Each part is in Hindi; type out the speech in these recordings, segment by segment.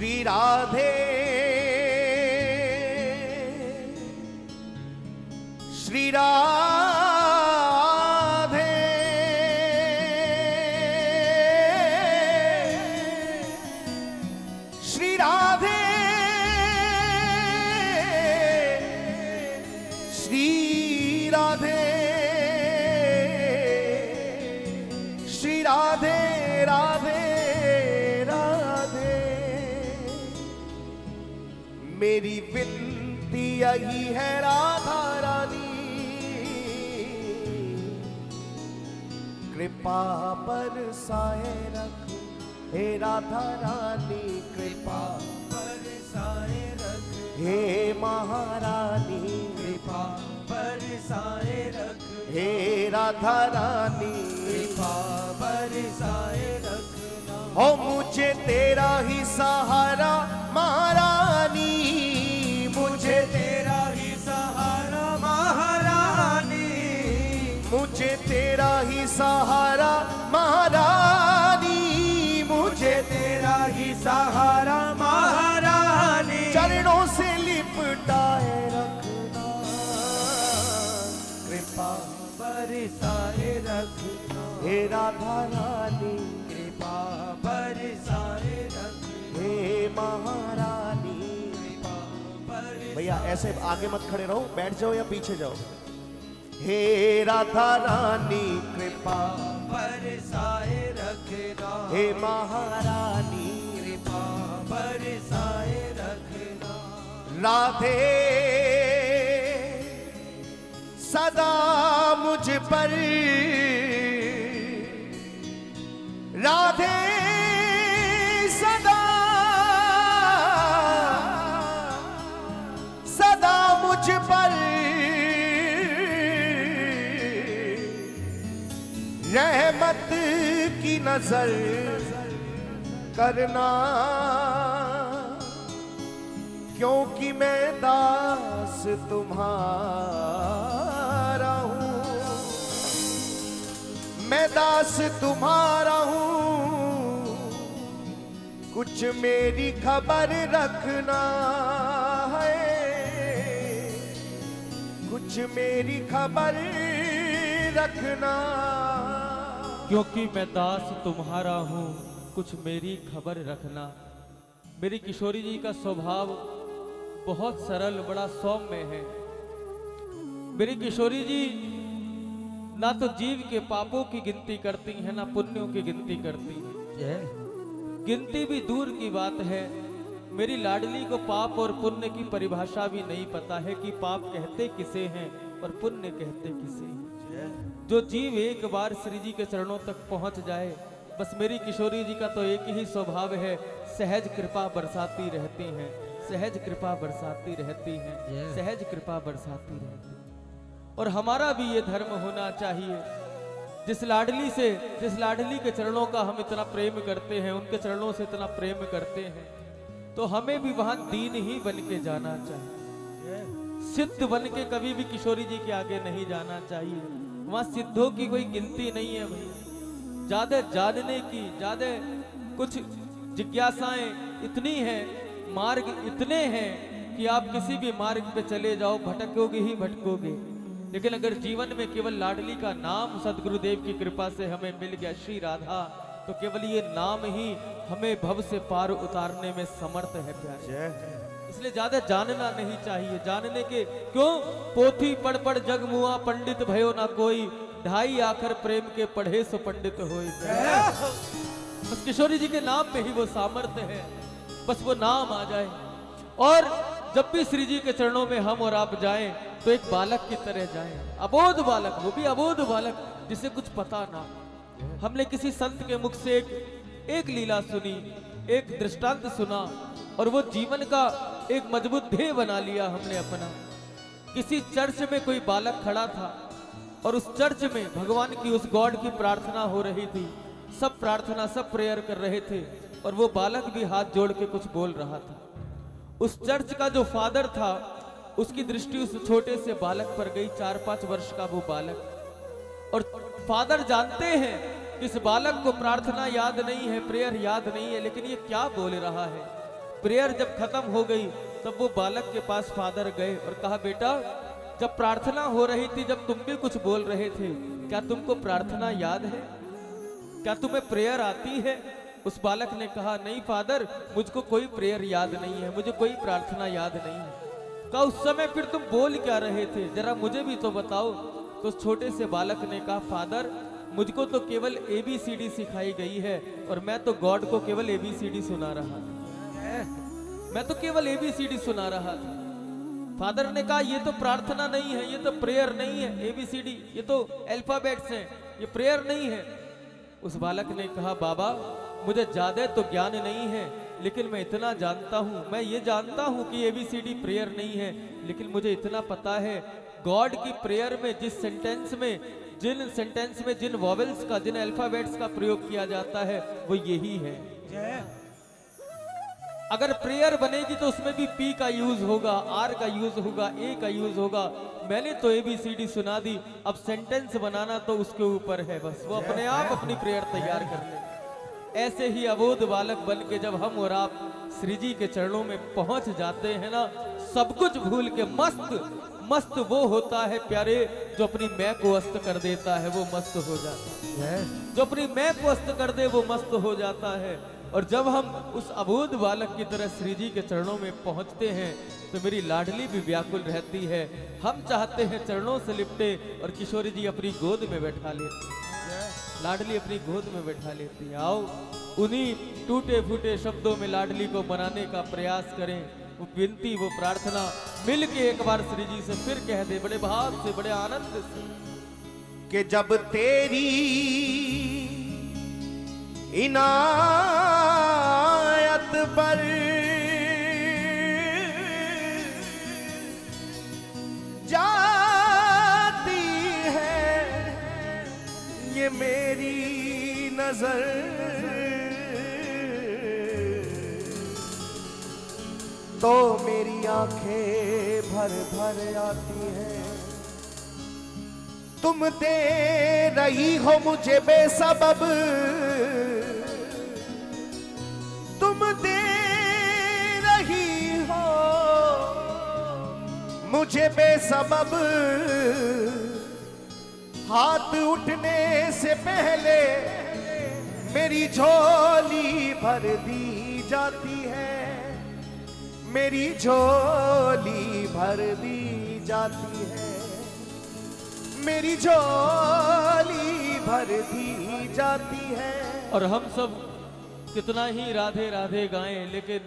श्री राधे। श्री राधे यही है राधा रानी। कृपा पर साए रख हे राधा रानी कृपा बरसाए रख हे महारानी। कृपा बरसाए रख हे राधा रानी। कृपा पर साए रख हो मुझे तेरा ही सहारा महारानी। सहारा, महारानी, मुझे तेरा ही सहारा, महारानी। चरणों से लिपटाए रखना, कृपा बरसाए रखना। हे राधा रानी, कृपा बरसाए रखना। हे महारानी भैया, ऐसे आगे मत खड़े रहो, बैठ जाओ या पीछे जाओ। हे राधा रानी कृपा बरसाए रखना हे महारानी कृपा बरसाए रखना राधे सदा मुझ पर। राधे की नज़र करना। क्योंकि मैं दास तुम्हारा हूँ। मैं दास तुम्हारा हूँ। कुछ मेरी खबर रखना है। कुछ मेरी खबर रखना। क्योंकि मैं दास तुम्हारा हूँ कुछ मेरी खबर रखना। मेरी किशोरी जी का स्वभाव बहुत सरल बड़ा सौम्य है। मेरी किशोरी जी ना तो जीव के पापों की गिनती करती है ना पुण्यों की गिनती करती है। गिनती भी दूर की बात है। मेरी लाडली को पाप और पुण्य की परिभाषा भी नहीं पता है कि पाप कहते किसे हैं और पुण्य कहते किसे हैं। जो जीव एक बार श्री जी के चरणों तक पहुँच जाए बस मेरी किशोरी जी का तो एक ही स्वभाव है सहज कृपा बरसाती रहती हैं सहज कृपा बरसाती रहती हैं सहज कृपा बरसाती रहती हैं। और हमारा भी ये धर्म होना चाहिए। जिस लाडली से जिस लाडली के चरणों का हम इतना प्रेम करते हैं उनके चरणों से इतना प्रेम करते हैं तो हमें भी वहाँ दीन ही बन के जाना चाहिए। सिद्ध बन के कभी भी किशोरी जी के आगे नहीं जाना चाहिए। वहाँ सिद्धों की कोई गिनती नहीं है भैया ज़्यादा जानने की, ज़्यादा कुछ जिज्ञासाएँ इतनी हैं, मार्ग इतने हैं कि आप किसी भी मार्ग पे चले जाओ, भटकोगे ही भटकोगे। लेकिन अगर जीवन में केवल लाडली का नाम सदगुरुदेव की कृपा से हमें मिल गया श्री राधा तो केवल ये नाम ही हमें भव से पार उतारने में समर्थ है, प्यारे। इसलिए ज़्यादा जानना नहीं चाहिए। जानने के क्यों? पोथी पढ़ पढ़ जग मुआ पंडित भयो ना कोई। ढाई आखर प्रेम के पढ़े सो पंडित होई बस किशोरी जी के नाम में ही वो सामर्थ्य है। बस वो नाम आ जाए। और जब भी श्री जी के चरणों में हम और आप जाएँ तो एक बालक की तरह जाएँ। अबोध बालक, वो भी अबोध बालक, जिसे कुछ पता ना हमने किसी संत के मुख से एक एक लीला सुनी, एक दृष्टांत सुना, और वो जीवन का एक मज़बूत ध्येय बना लिया हमने अपना। किसी चर्च में कोई बालक खड़ा था और उस चर्च में भगवान की उस गॉड की प्रार्थना हो रही थी, सब प्रार्थना, सब प्रेयर कर रहे थे और वो बालक भी हाथ जोड़ के कुछ बोल रहा था। उस चर्च का जो फादर था, उसकी दृष्टि उस छोटे से बालक पर गई, चार पाँच वर्ष का वो बालक। और फादर जानते हैं इस बालक को प्रार्थना याद नहीं है, प्रेयर याद नहीं है, लेकिन ये क्या बोल रहा है? प्रेयर जब खत्म हो गई, तब वो बालक के पास फादर गए और कहा, बेटा, जब प्रार्थना हो रही थी, जब तुम भी कुछ बोल रहे थे, क्या तुमको प्रार्थना याद है? क्या तुम्हें प्रेयर आती है? उस बालक ने कहा, नहीं फादर, मुझको कोई प्रेयर याद नहीं है, मुझे कोई प्रार्थना याद नहीं है। कहा, उस समय फिर तुम बोल क्या रहे थे? जरा मुझे भी तो बताओ। तो उस छोटे से बालक ने कहा, फादर, मुझको तो केवल ए बी सी डी सिखाई गई है और मैं तो गॉड को केवल ए बी सी डी सुना रहा था मैं तो केवल ए बी सी डी सुना रहा था। फादर ने कहा, ये तो प्रार्थना नहीं है, ये तो प्रेयर नहीं है। ए बी सी डी ये तो अल्फाबेट्स हैं, ये प्रेयर नहीं है। उस बालक ने कहा, बाबा, मुझे ज़्यादा तो ज्ञान नहीं है, लेकिन मैं इतना जानता हूँ। मैं ये जानता हूँ कि एबीसीडी प्रेयर नहीं है, लेकिन मुझे इतना पता है, गॉड की प्रेयर में, जिस सेंटेंस में, जिन सेंटेंस में, जिन वॉवेल्स का, जिन अल्फाबेट्स का प्रयोग किया जाता है, वो यही है। जय। अगर प्रेयर बनेगी तो उसमें भी पी का यूज़ होगा आर का यूज़ होगा ए का यूज़ होगा। मैंने तो ए बी सी डी सुना दी। अब सेंटेंस बनाना तो उसके ऊपर है बस। वो अपने आप अपनी प्रेयर तैयार कर ले। ऐसे ही अबोध बालक बन के जब हम और आप श्री जी के चरणों में पहुँच जाते हैं ना सब कुछ भूल के मस्त मस्त वो होता है प्यारे जो अपनी मैं को अस्त कर देता है वो मस्त हो जाता है। जो अपनी मैं को अस्त कर दे वो मस्त हो जाता है। और जब हम उस अबोध बालक की तरह श्री जी के चरणों में पहुँचते हैं तो मेरी लाडली भी व्याकुल रहती है। हम चाहते हैं चरणों से लिपटे और किशोरी जी अपनी गोद में बैठा लेती लाडली अपनी गोद में बैठा लेती है। आओ, उन्हीं टूटे फूटे शब्दों में लाडली को बनाने का प्रयास करें। वो विनती, वो प्रार्थना मिल के एक बार श्री जी से फिर कह दे, बड़े भाव से, बड़े आनंद से। कि जब तेरी इनायत पर। जाती है ये मेरी नज़र। तो मेरी आँखें भर भर आती हैं। तुम दे रही हो मुझे बेसबब। मुझे बेसबब। हाथ उठने से पहले मेरी झोली भर दी जाती है। मेरी झोली भर दी जाती है। मेरी झोली भर दी जाती है। और हम सब कितना ही राधे राधे गाएँ, लेकिन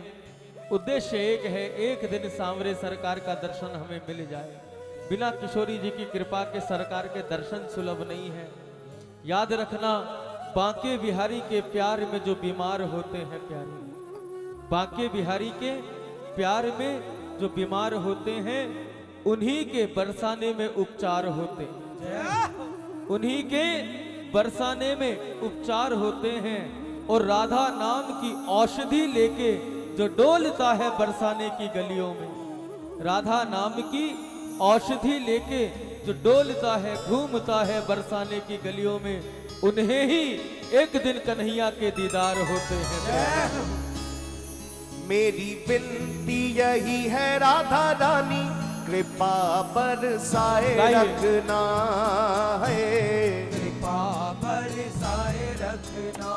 उद्देश्य एक है, एक दिन सांवरे सरकार का दर्शन हमें मिल जाए। बिना किशोरी जी की कृपा के सरकार के दर्शन सुलभ नहीं है। याद रखना, बांके बिहारी के प्यार में जो बीमार होते हैं प्यारे। बांके बिहारी के प्यार में जो बीमार होते हैं, उन्हीं के बरसाने में उपचार होते उन्हीं के बरसाने में उपचार होते हैं और राधा नाम की औषधि लेके जो डोलता है बरसाने की गलियों में। राधा नाम की औषधि लेके जो डोलता है घूमता है बरसाने की गलियों में उन्हें ही एक दिन कन्हैया के दीदार होते हैं। मेरी विनती यही है राधा रानी कृपा बरसाए। रखना है। कृपा बरसाए रखना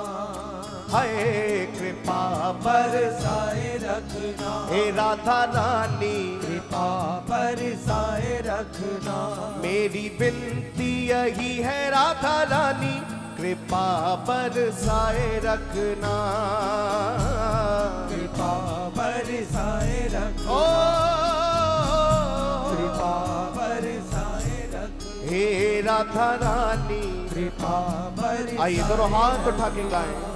है कृपा पर। बरसाए रखना। हे राधा रानी कृपा पर बरसाए रखना। मेरी बिनती यही है राधा रानी कृपा बरसाए रखना। कृपा बरसाए रखना। कृपा बरसाए रखना। हे राधा रानी कृपा बरसाए आइए दोनों हाथ उठा के गाएँ।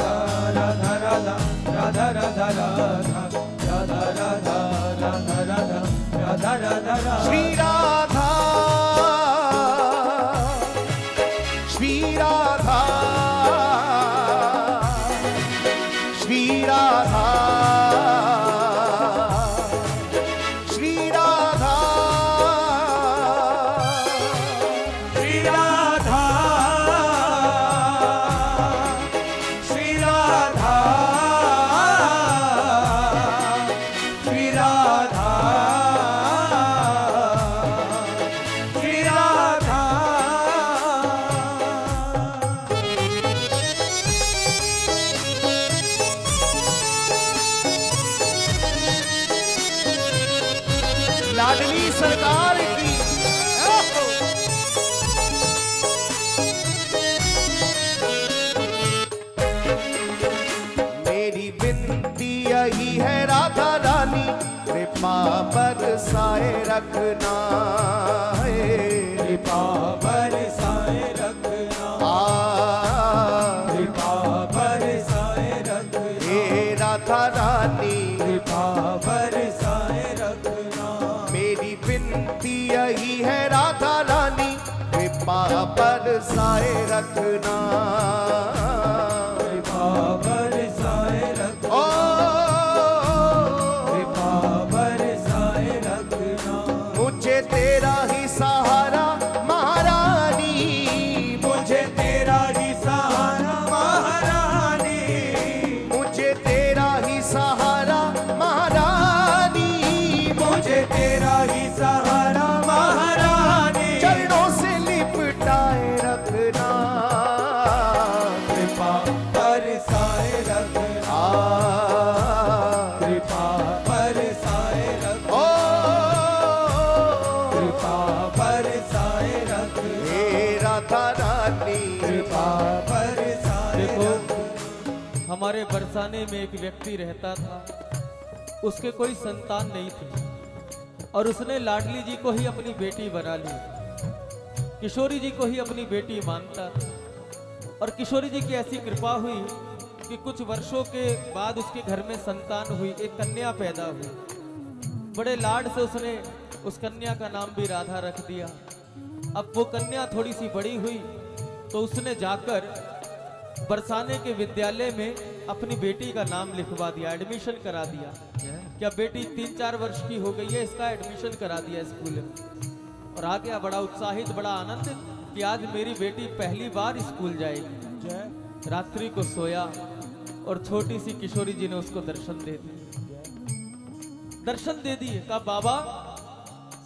श्रीराधा बरसाए बरसाने में एक व्यक्ति रहता था। उसके कोई संतान नहीं थी। और उसने लाडली जी को ही अपनी बेटी बना ली। किशोरी जी को ही अपनी बेटी मानता था। और किशोरी जी की ऐसी कृपा हुई कि कुछ वर्षों के बाद उसके घर में संतान हुई, एक कन्या पैदा हुई। बड़े लाड से उसने उस कन्या का नाम भी राधा रख दिया। अब वो कन्या थोड़ी सी बड़ी हुई तो उसने जाकर बरसाने के विद्यालय में अपनी बेटी का नाम लिखवा दिया एडमिशन करा दिया। क्या बेटी तीन चार वर्ष की हो गई है, इसका एडमिशन करा दिया स्कूल में। और आ गया बड़ा उत्साहित, बड़ा आनंदित कि आज मेरी बेटी पहली बार स्कूल जाएगी। रात्रि को सोया और छोटी सी किशोरी जी ने उसको दर्शन दे दिए। दर्शन दे दिए, कहा, बाबा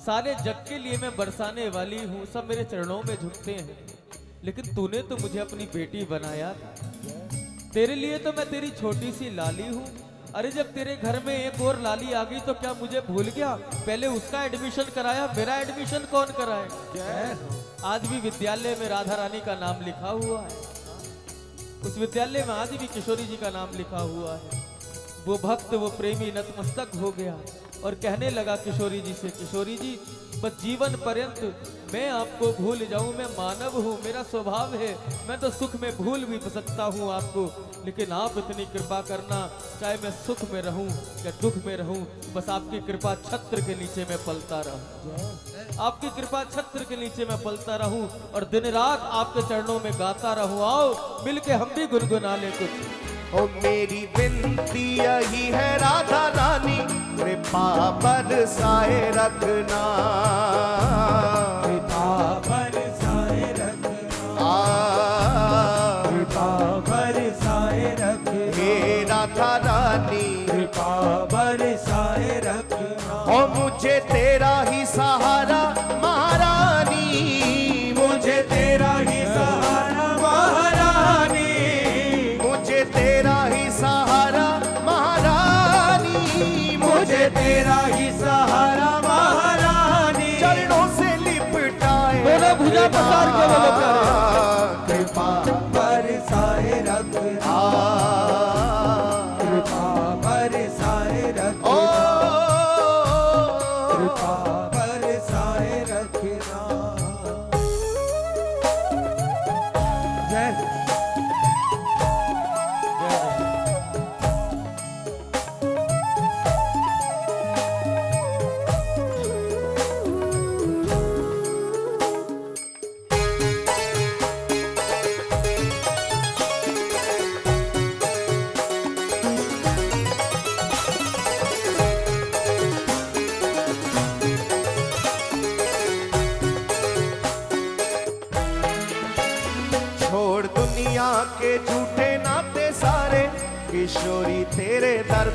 सारे जग के लिए मैं बरसाने वाली हूँ, सब मेरे चरणों में झुकते हैं। लेकिन तूने तो मुझे अपनी बेटी बनाया था। तेरे लिए तो मैं तेरी छोटी सी लाली हूँ। अरे जब तेरे घर में एक और लाली आ गई तो क्या मुझे भूल गया? पहले उसका एडमिशन कराया मेरा एडमिशन कौन कराए? आज भी विद्यालय में राधा रानी का नाम लिखा हुआ है। उस विद्यालय में आज भी किशोरी जी का नाम लिखा हुआ है। वो भक्त वो प्रेमी नतमस्तक हो गया और कहने लगा किशोरी जी से किशोरी जी बस जीवन पर्यंत मैं आपको भूल जाऊँ, मैं मानव हूँ, मेरा स्वभाव है। मैं तो सुख में भूल भी सकता हूँ आपको, लेकिन आप इतनी कृपा करना, चाहे मैं सुख में रहूँ या दुख में रहूँ, बस आपकी कृपा छत्र के नीचे मैं पलता रहूँ। आपकी कृपा छत्र के नीचे मैं पलता रहूँ और दिन रात आपके चरणों में गाता रहूँ। आओ, मिलके हम भी गुनगुना ले कुछ। ओ मेरी विनती यही है, राधा रानी कृपा बरसाए रखना तेरा ही सहारा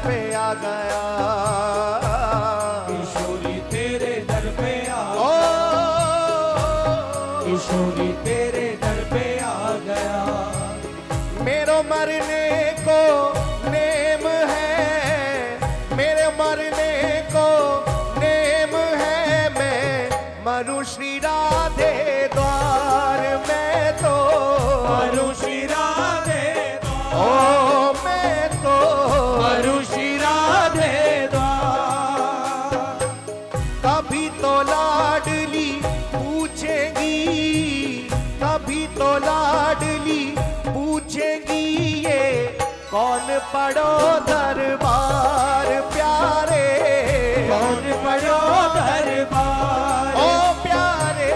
पे आ गया। किशोरी तेरे दर पे आ ओ किशोरी कभी तो लाडली पूछेगी ये कौन पड़ो दरबार प्यारे? कौन पड़ो दरबार? ओ प्यारे।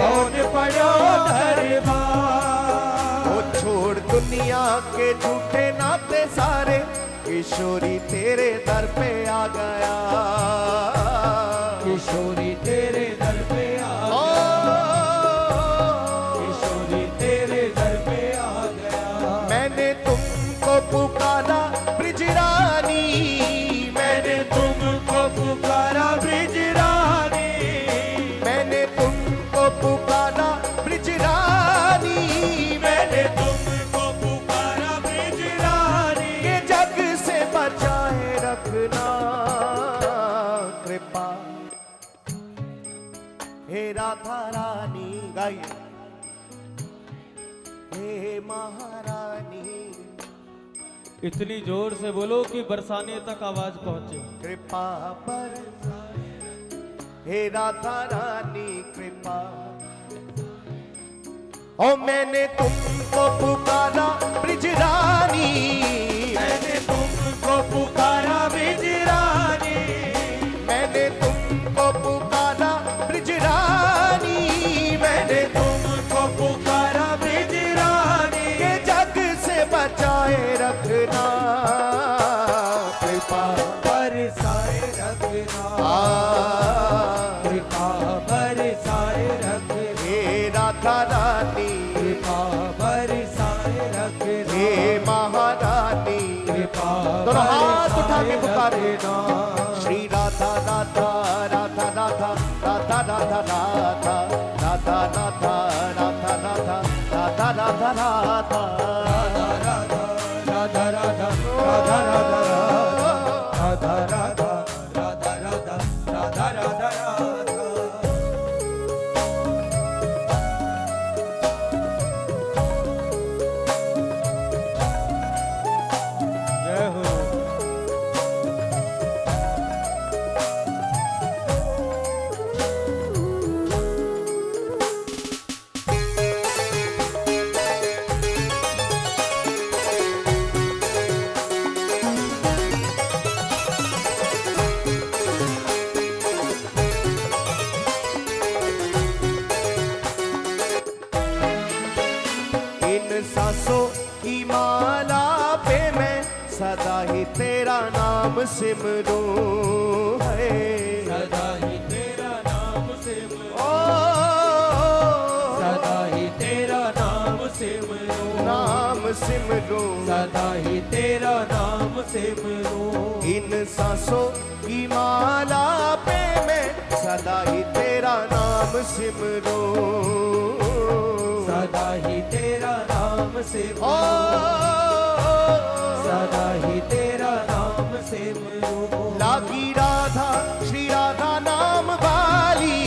कौन पड़ो दरबार? ओ छोड़ दुनिया के झूठे नाते सारे किशोरी तेरे दर पे आ गया। किशोरी रखना कृपा। हे राधा रानी गाइए। हे महारानी। इतनी ज़ोर से बोलो कि बरसाने तक आवाज़ पहुँचे। कृपा पर हे राधा रानी कृपा। ओ मैंने तुमको पुकारा ब्रिजरानी मैंने तुमको पुकारा ब्रिज नाम सिमरूं है। सदा ही तेरा नाम सिमरो सदा ही तेरा नाम सिमरो नाम सिमरूं सदा ही तेरा नाम सिमरो इन सांसों की माला पे मैं सदा ही तेरा नाम सिमरूं सदा ही तेरा नाम सिमरो सदा ही तेरा सिमरो राधा श्री राधा नाम वाली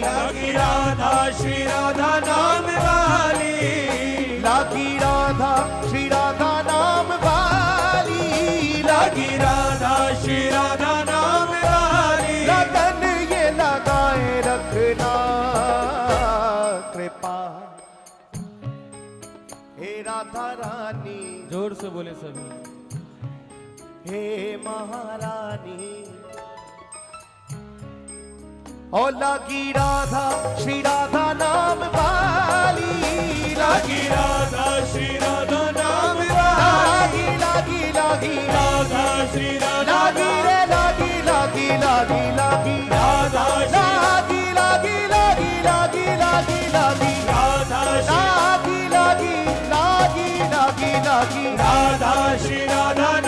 लागी राधा श्री राधा नाम वाली लागी राधा श्री राधा नाम वाली लागी राधा श्री राधा नाम वाली लगन ये लगाए रखना कृपा। हे राधा रानी। ज़ोर से बोले सभी। हे महारानी। ओ लागी राधा, श्री राधा नाम वाली लागी राधा, श्री राधा नाम वाली लागी लागी, राधा, श्री राधा लागी रे, लागी लागी लागी लागी। राधा लागी लागी लागी लागी लागी लागी। राधा लागी लागी लागी लागी लागी। राधा, श्री राधा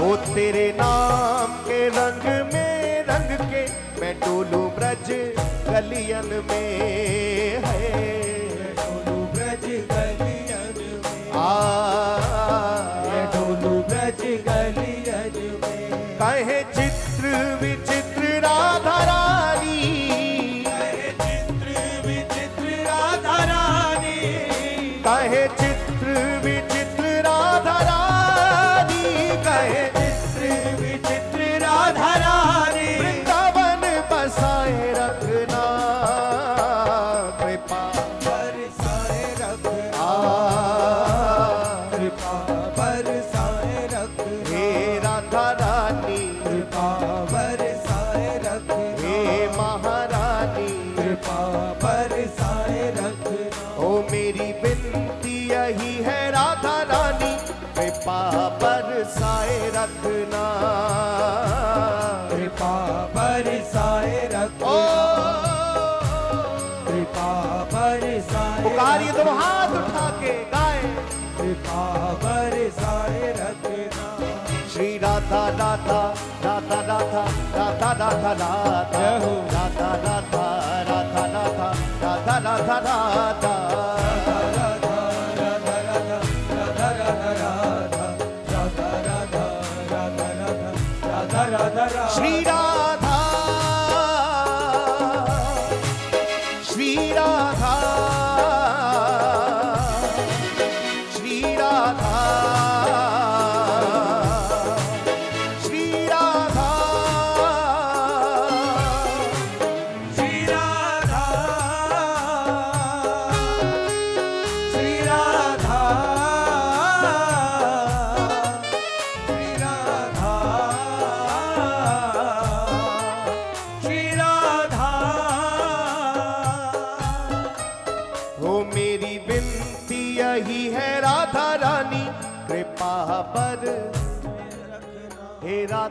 ओ तेरे नाम के रंग में रंग के मैं डोलू ब्रज गलियन में है। कृपा बरसाए रखना। ओ मेरी बिनती यही है राधा रानी कृपा बरसाए रखना। कृपा बरसाए ओ रखना। कृपा बरसाए पुकारिए तुम हाथ उठा के गाए। कृपा बरसाए रखना। श्री राधा राधा राधा राधा राधा राधा। राधा राधा राधा राधा। राधा राधा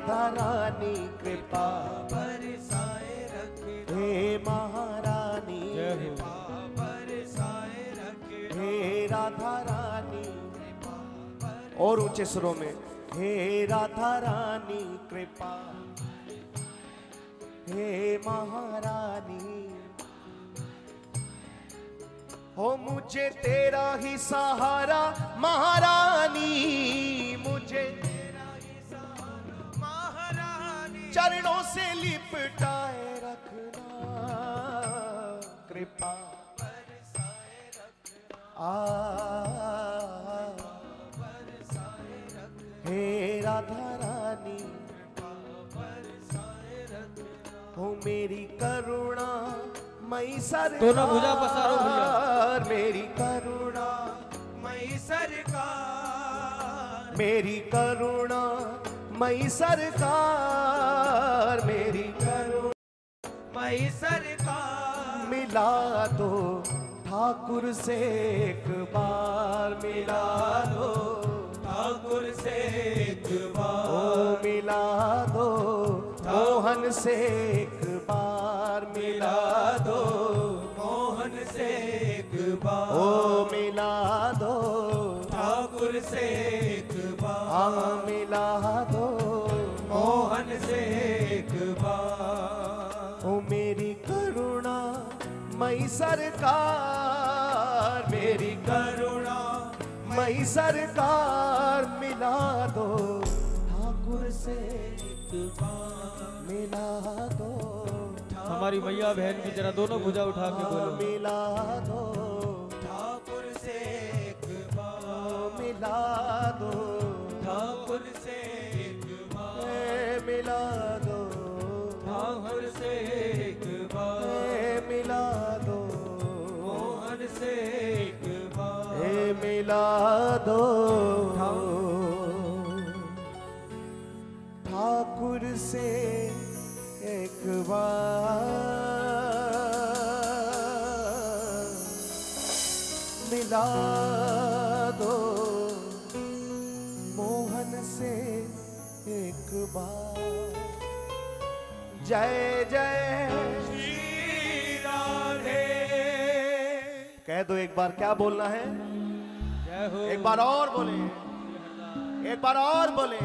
हे रानी कृपा बरसाए रखना हे महारानी बरसाए रखना हे राधा रानी और ऊँचे सुरों में हे राधा रानी कृपा हे महारानी हो मुझे तेरा ही सहारा महारानी मुझे चरणों से लिपटाए रखना। कृपा। आ। हे राधा रानी हो मेरी करुणा मई सर दोनों भुजा पसारो। मेरी करुणा मई सरकार। मेरी करुणा मई सरकार मेरी करो। मई सरकार। मिला दो ठाकुर से एक बार मिला दो। ठाकुर से एक ओ बार मिला दो मोहन से एक बार मिला मिला दो। मोहन से एक बार। ओ मिला दो ठाकुर से एक बार। सरकार मेरी करुणा मई सरकार मिला दो ठाकुर से मिला दो हमारी मैया बहन की जरा दोनों भुजा उठा के बोलो। मिला दो ठाकुर से एक बार। मिला दो ठाकुर से मिला दो। ठाकुर से एक बार मिला दो। मोहन से एक बार। जय जय। राधे। कह दो एक बार क्या बोलना हो? एक बार और बोले। एक बार और बोले।